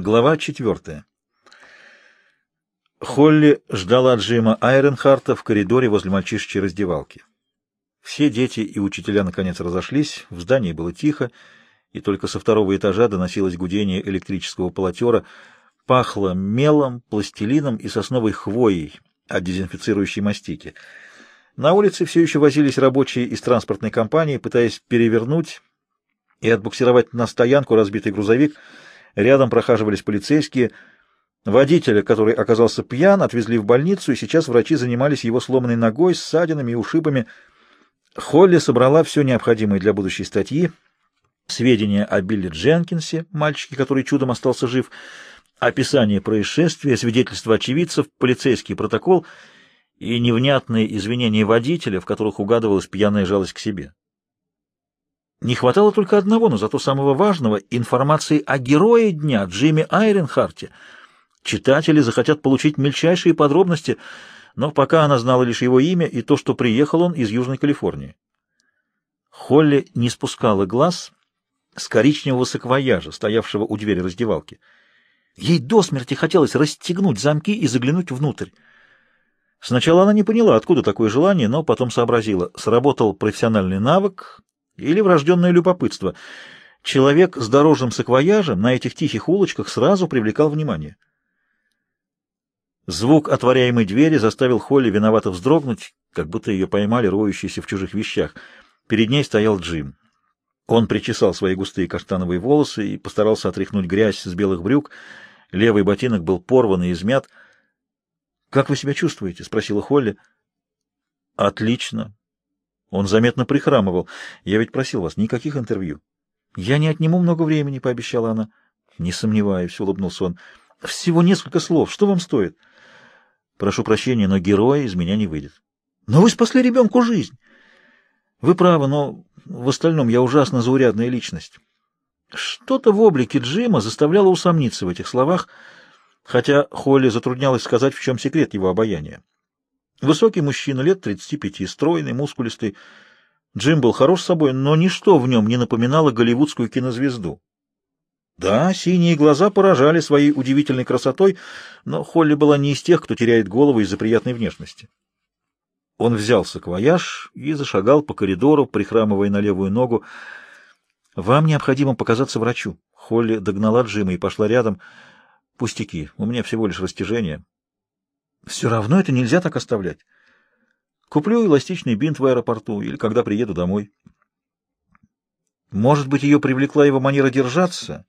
Глава четвертая. Холли ждала Джима Айренхарта в коридоре возле мальчишечьей раздевалки. Все дети и учителя наконец разошлись, в здании было тихо, и только со второго этажа доносилось гудение электрического полотера, пахло мелом, пластилином и сосновой хвоей от дезинфицирующей мастики. На улице все еще возились рабочие из транспортной компании, пытаясь перевернуть и отбуксировать на стоянку разбитый грузовик — Рядом прохаживались полицейские. Водителя, который оказался пьян, отвезли в больницу, и сейчас врачи занимались его сломанной ногой, ссадинами и ушибами. Холли собрала все необходимое для будущей статьи. Сведения о Билли Дженкинсе, мальчике, который чудом остался жив, описание происшествия, свидетельства очевидцев, полицейский протокол и невнятные извинения водителя, в которых угадывалась пьяная жалость к себе. Не хватало только одного, но зато самого важного — информации о герое дня Джимми Айренхарте. Читатели захотят получить мельчайшие подробности, но пока она знала лишь его имя и то, что приехал он из Южной Калифорнии. Холли не спускала глаз с коричневого саквояжа, стоявшего у двери раздевалки. Ей до смерти хотелось расстегнуть замки и заглянуть внутрь. Сначала она не поняла, откуда такое желание, но потом сообразила. Сработал профессиональный навык, или врожденное любопытство. Человек с дорожным саквояжем на этих тихих улочках сразу привлекал внимание. Звук отворяемой двери заставил Холли виновато вздрогнуть, как будто ее поймали роющиеся в чужих вещах. Перед ней стоял Джим. Он причесал свои густые каштановые волосы и постарался отряхнуть грязь с белых брюк. Левый ботинок был порван и измят. — Как вы себя чувствуете? — спросила Холли. — Отлично, он заметно прихрамывал. «Я ведь просил вас, никаких интервью». «Я не отниму много времени», — пообещала она. «Не сомневаюсь», — улыбнулся он. «Всего несколько слов. Что вам стоит?» «Прошу прощения, но героя из меня не выйдет». «Но вы спасли ребенку жизнь!» «Вы правы, но в остальном я ужасно заурядная личность». Что-то в облике Джима заставляло усомниться в этих словах, хотя Холли затруднялась сказать, в чем секрет его обаяния. Высокий мужчина, лет 35, стройный, мускулистый. Джим был хорош собой, но ничто в нем не напоминало голливудскую кинозвезду. Да, синие глаза поражали своей удивительной красотой, но Холли была не из тех, кто теряет голову из-за приятной внешности. Он взял саквояж и зашагал по коридору, прихрамывая на левую ногу. «Вам необходимо показаться врачу». Холли догнала Джима и пошла рядом. «Пустяки, у меня всего лишь растяжение». Все равно это нельзя так оставлять. Куплю эластичный бинт в аэропорту или когда приеду домой. Может быть, ее привлекла его манера держаться?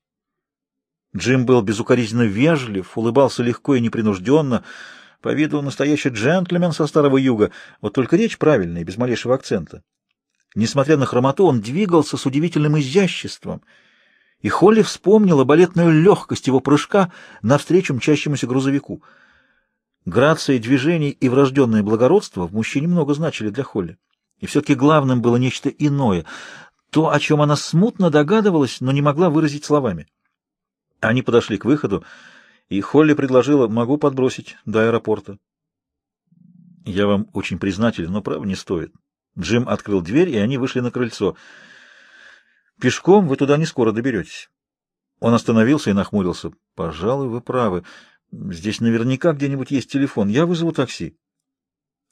Джим был безукоризненно вежлив, улыбался легко и непринужденно, по виду настоящий джентльмен со Старого Юга, вот только речь правильная, без малейшего акцента. Несмотря на хромоту, он двигался с удивительным изяществом, и Холли вспомнила балетную легкость его прыжка навстречу мчащемуся грузовику — Грация движений и врожденное благородство в мужчине много значили для Холли. И все-таки главным было нечто иное, то, о чем она смутно догадывалась, но не могла выразить словами. Они подошли к выходу, и Холли предложила, могу подбросить до аэропорта. Я вам очень признателен, но, право, не стоит. Джим открыл дверь, и они вышли на крыльцо. Пешком вы туда не скоро доберетесь. Он остановился и нахмурился. Пожалуй, вы правы. Здесь наверняка где-нибудь есть телефон. Я вызову такси.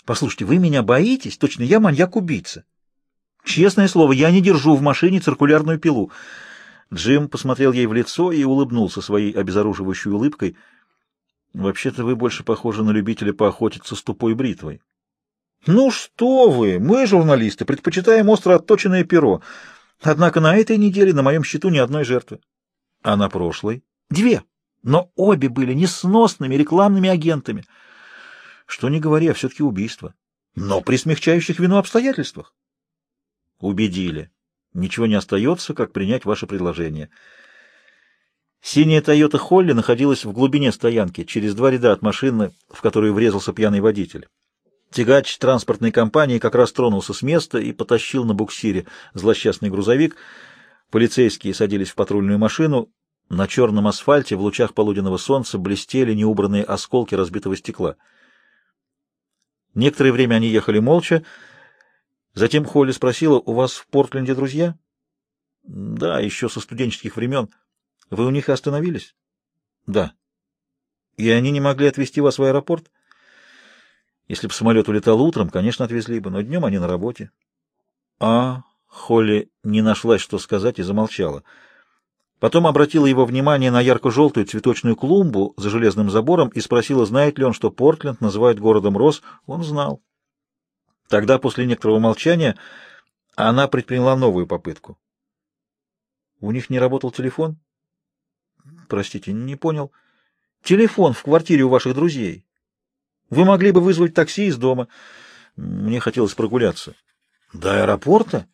Послушайте, вы меня боитесь? Точно, я маньяк-убийца. Честное слово, я не держу в машине циркулярную пилу. Джим посмотрел ей в лицо и улыбнулся своей обезоруживающей улыбкой. Вообще-то вы больше похожи на любителя поохотиться с тупой бритвой. Ну что вы, мы, журналисты, предпочитаем остро отточенное перо. Однако на этой неделе на моем счету ни одной жертвы. А на прошлой? Две но обе были несносными рекламными агентами. Что ни говори, а все-таки убийство. Но при смягчающих вину обстоятельствах. Убедили. Ничего не остается, как принять ваше предложение. Синяя Тойота Холли находилась в глубине стоянки, через два ряда от машины, в которую врезался пьяный водитель. Тягач транспортной компании как раз тронулся с места и потащил на буксире злосчастный грузовик. Полицейские садились в патрульную машину, на черном асфальте в лучах полуденного солнца блестели неубранные осколки разбитого стекла. Некоторое время они ехали молча. Затем Холли спросила, «У вас в Портленде друзья?» «Да, еще со студенческих времен. Вы у них остановились?» Да. И они не могли отвезти вас в аэропорт? Если бы самолет улетал утром, конечно, отвезли бы, но днем они на работе. А, Холли не нашлась, что сказать, и замолчала. Потом обратила его внимание на ярко-желтую цветочную клумбу за железным забором и спросила, знает ли он, что Портленд называют городом роз. Он знал. Тогда, после некоторого молчания, она предприняла новую попытку. У них не работал телефон? Простите, не понял. Телефон в квартире у ваших друзей. Вы могли бы вызвать такси из дома. Мне хотелось прогуляться. До аэропорта?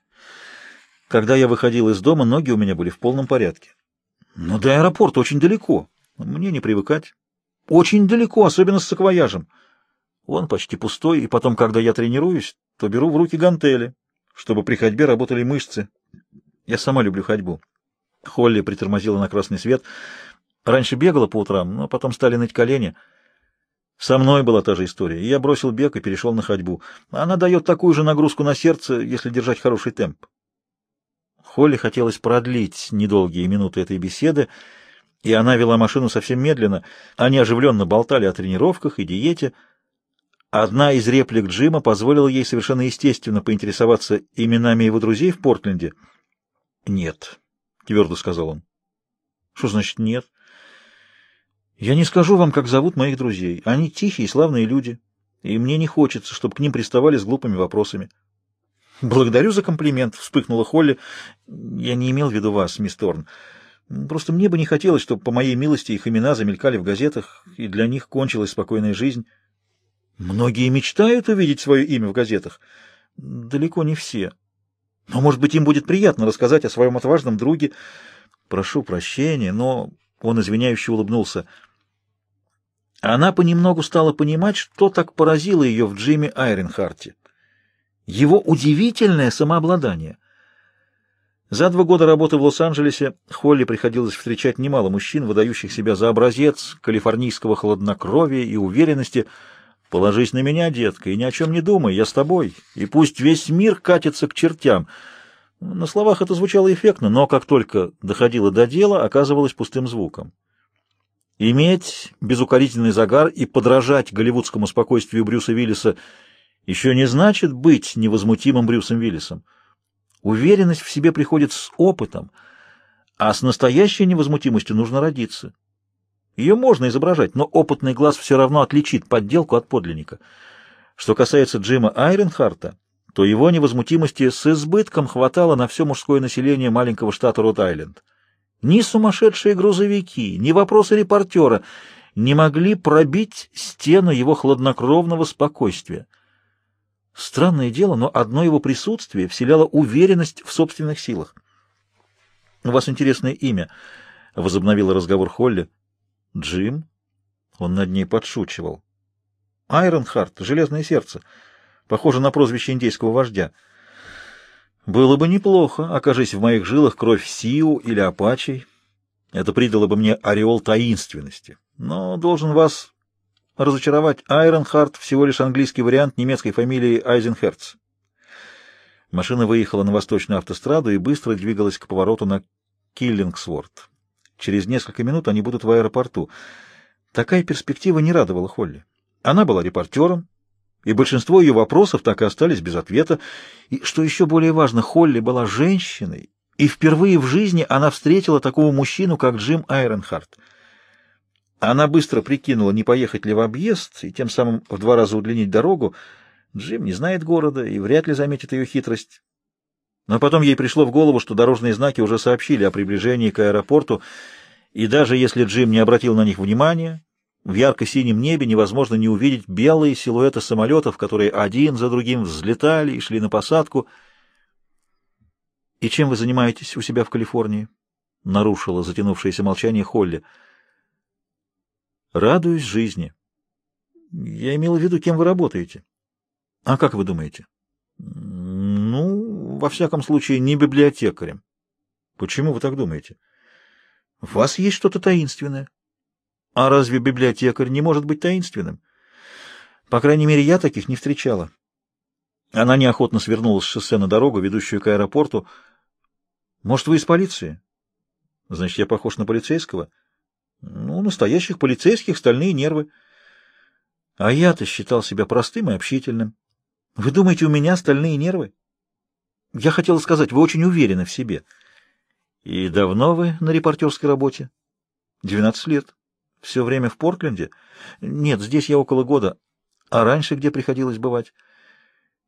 Когда я выходил из дома, ноги у меня были в полном порядке. Но до аэропорта очень далеко. Мне не привыкать. Очень далеко, особенно с саквояжем. Он почти пустой, и потом, когда я тренируюсь, то беру в руки гантели, чтобы при ходьбе работали мышцы. Я сама люблю ходьбу. Холли притормозила на красный свет. Раньше бегала по утрам, но потом стали ныть колени. Со мной была та же история. Я бросил бег и перешел на ходьбу. Она дает такую же нагрузку на сердце, если держать хороший темп. Холли хотелось продлить недолгие минуты этой беседы, и она вела машину совсем медленно. Они оживленно болтали о тренировках и диете. Одна из реплик Джима позволила ей совершенно естественно поинтересоваться именами его друзей в Портленде. «Нет», — твердо сказал он. «Что значит нет?» «Я не скажу вам, как зовут моих друзей. Они тихие, славные люди, и мне не хочется, чтобы к ним приставали с глупыми вопросами». «Благодарю за комплимент», — вспыхнула Холли. «Я не имел в виду вас, мисс Торн. Просто мне бы не хотелось, чтобы по моей милости их имена замелькали в газетах, и для них кончилась спокойная жизнь. Многие мечтают увидеть свое имя в газетах. Далеко не все. Но, может быть, им будет приятно рассказать о своем отважном друге. Прошу прощения, но...» Он извиняюще улыбнулся. Она понемногу стала понимать, что так поразило ее в Джимми Айренхарте его удивительное самообладание. За два года работы в Лос-Анджелесе Холли приходилось встречать немало мужчин, выдающих себя за образец калифорнийского хладнокровия и уверенности. «Положись на меня, детка, и ни о чем не думай, я с тобой, и пусть весь мир катится к чертям». На словах это звучало эффектно, но как только доходило до дела, оказывалось пустым звуком. Иметь безукоризненный загар и подражать голливудскому спокойствию Брюса Виллиса – еще не значит быть невозмутимым Брюсом Виллисом. Уверенность в себе приходит с опытом, а с настоящей невозмутимостью нужно родиться. Ее можно изображать, но опытный глаз все равно отличит подделку от подлинника. Что касается Джима Айренхарта, то его невозмутимости с избытком хватало на все мужское население маленького штата Род-Айленд. Ни сумасшедшие грузовики, ни вопросы репортера не могли пробить стену его хладнокровного спокойствия. Странное дело, но одно его присутствие вселяло уверенность в собственных силах. «У вас интересное имя», — возобновила разговор Холли. «Джим?» Он над ней подшучивал. «Айронхарт, железное сердце. Похоже на прозвище индейского вождя. Было бы неплохо, окажись в моих жилах кровь Сиу или Апачей. Это придало бы мне ореол таинственности. Но должен вас разочаровать. Айронхарт — всего лишь английский вариант немецкой фамилии Айзенхерц. Машина выехала на восточную автостраду и быстро двигалась к повороту на Киллингсворт. Через несколько минут они будут в аэропорту. Такая перспектива не радовала Холли. Она была репортером, и большинство ее вопросов так и остались без ответа. И, что еще более важно, Холли была женщиной, и впервые в жизни она встретила такого мужчину, как Джим Айронхарт — она быстро прикинула, не поехать ли в объезд, и тем самым в два раза удлинить дорогу. Джим не знает города и вряд ли заметит ее хитрость. Но потом ей пришло в голову, что дорожные знаки уже сообщили о приближении к аэропорту, и даже если Джим не обратил на них внимания, в ярко-синем небе невозможно не увидеть белые силуэты самолетов, которые один за другим взлетали и шли на посадку. «И чем вы занимаетесь у себя в Калифорнии?» — нарушила затянувшееся молчание Холли — Радуюсь жизни. Я имел в виду, кем вы работаете. А как вы думаете? Ну, во всяком случае, не библиотекарем. Почему вы так думаете? У вас есть что-то таинственное. А разве библиотекарь не может быть таинственным? По крайней мере, я таких не встречала. Она неохотно свернула с шоссе на дорогу, ведущую к аэропорту. Может, вы из полиции? Значит, я похож на полицейского? — ну, настоящих полицейских стальные нервы. А я-то считал себя простым и общительным. Вы думаете, у меня стальные нервы? Я хотела сказать, вы очень уверены в себе. И давно вы на репортерской работе? Двенадцать лет. Все время в Портленде? Нет, здесь я около года. А раньше где приходилось бывать?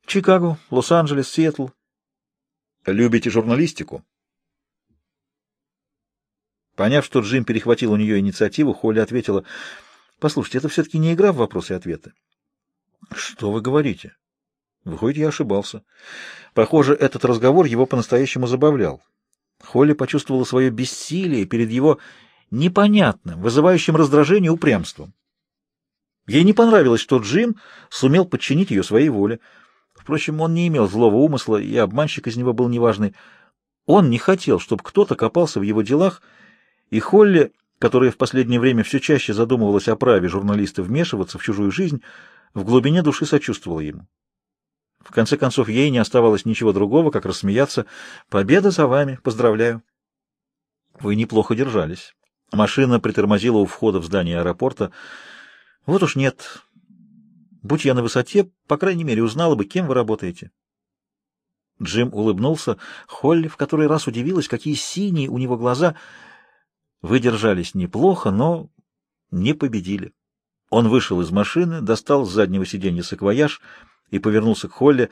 Чикаго, Лос-Анджелес, Сиэтл. Любите журналистику? Поняв, что Джим перехватил у нее инициативу, Холли ответила, «Послушайте, это все-таки не игра в вопросы и ответы». «Что вы говорите?» Выходит, я ошибался. Похоже, этот разговор его по-настоящему забавлял. Холли почувствовала свое бессилие перед его непонятным, вызывающим раздражение упрямством. Ей не понравилось, что Джим сумел подчинить ее своей воле. Впрочем, он не имел злого умысла, и обманщик из него был неважный. Он не хотел, чтобы кто-то копался в его делах, и Холли, которая в последнее время все чаще задумывалась о праве журналиста вмешиваться в чужую жизнь, в глубине души сочувствовала ему. В конце концов, ей не оставалось ничего другого, как рассмеяться. «Победа за вами! Поздравляю!» «Вы неплохо держались». Машина притормозила у входа в здание аэропорта. «Вот уж нет. Будь я на высоте, по крайней мере, узнала бы, кем вы работаете». Джим улыбнулся. Холли в который раз удивилась, какие синие у него глаза. Вы держались неплохо, но не победили. Он вышел из машины, достал с заднего сиденья саквояж — и повернулся к Холли.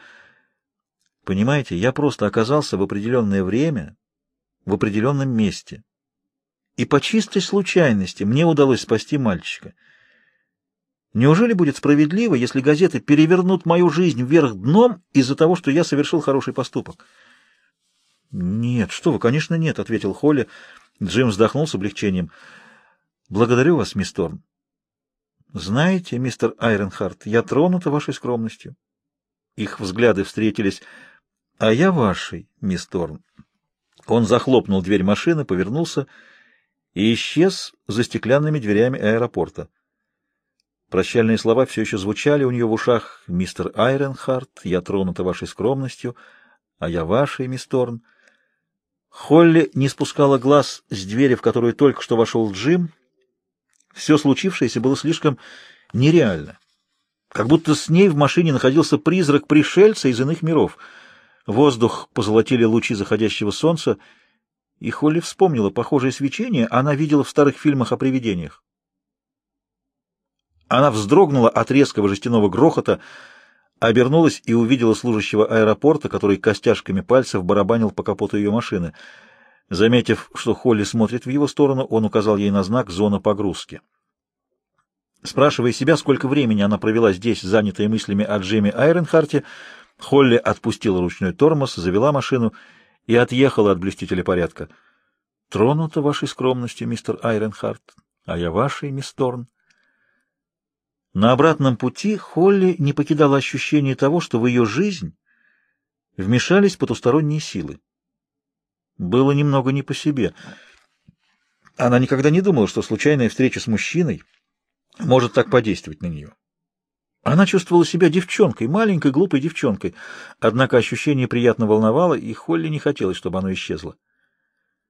«Понимаете, я просто оказался в определенное время, в определенном месте. И по чистой случайности мне удалось спасти мальчика. Неужели будет справедливо, если газеты перевернут мою жизнь вверх дном из-за того, что я совершил хороший поступок?» «Нет, что вы, конечно, нет», — ответил Холли. Джим вздохнул с облегчением. «Благодарю вас, мисс Торн. Знаете, мистер Айренхарт, я тронута вашей скромностью. Их взгляды встретились. «А я вашей, мисс Торн». Он захлопнул дверь машины, повернулся и исчез за стеклянными дверями аэропорта. Прощальные слова все еще звучали у нее в ушах. «Мистер Айренхарт, я тронута вашей скромностью, а я вашей, мисс Торн». Холли не спускала глаз с двери, в которую только что вошел Джим. Все случившееся было слишком нереально. Как будто с ней в машине находился призрак пришельца из иных миров. Воздух позолотили лучи заходящего солнца, и Холли вспомнила похожее свечение, она видела в старых фильмах о привидениях. Она вздрогнула от резкого жестяного грохота, обернулась и увидела служащего аэропорта, который костяшками пальцев барабанил по капоту ее машины. Заметив, что Холли смотрит в его сторону, он указал ей на знак «Зона погрузки». Спрашивая себя, сколько времени она провела здесь, занятая мыслями о Джиме Айренхарте, Холли отпустила ручной тормоз, завела машину и отъехала от блюстителя порядка. «Тронута вашей скромностью, мистер Айренхарт, а я вашей, мисс Торн». На обратном пути Холли не покидала ощущение того, что в ее жизнь вмешались потусторонние силы. Было немного не по себе. Она никогда не думала, что случайная встреча с мужчиной — может так подействовать на нее. Она чувствовала себя девчонкой, маленькой глупой девчонкой, однако ощущение приятно волновало, и Холли не хотелось, чтобы оно исчезло.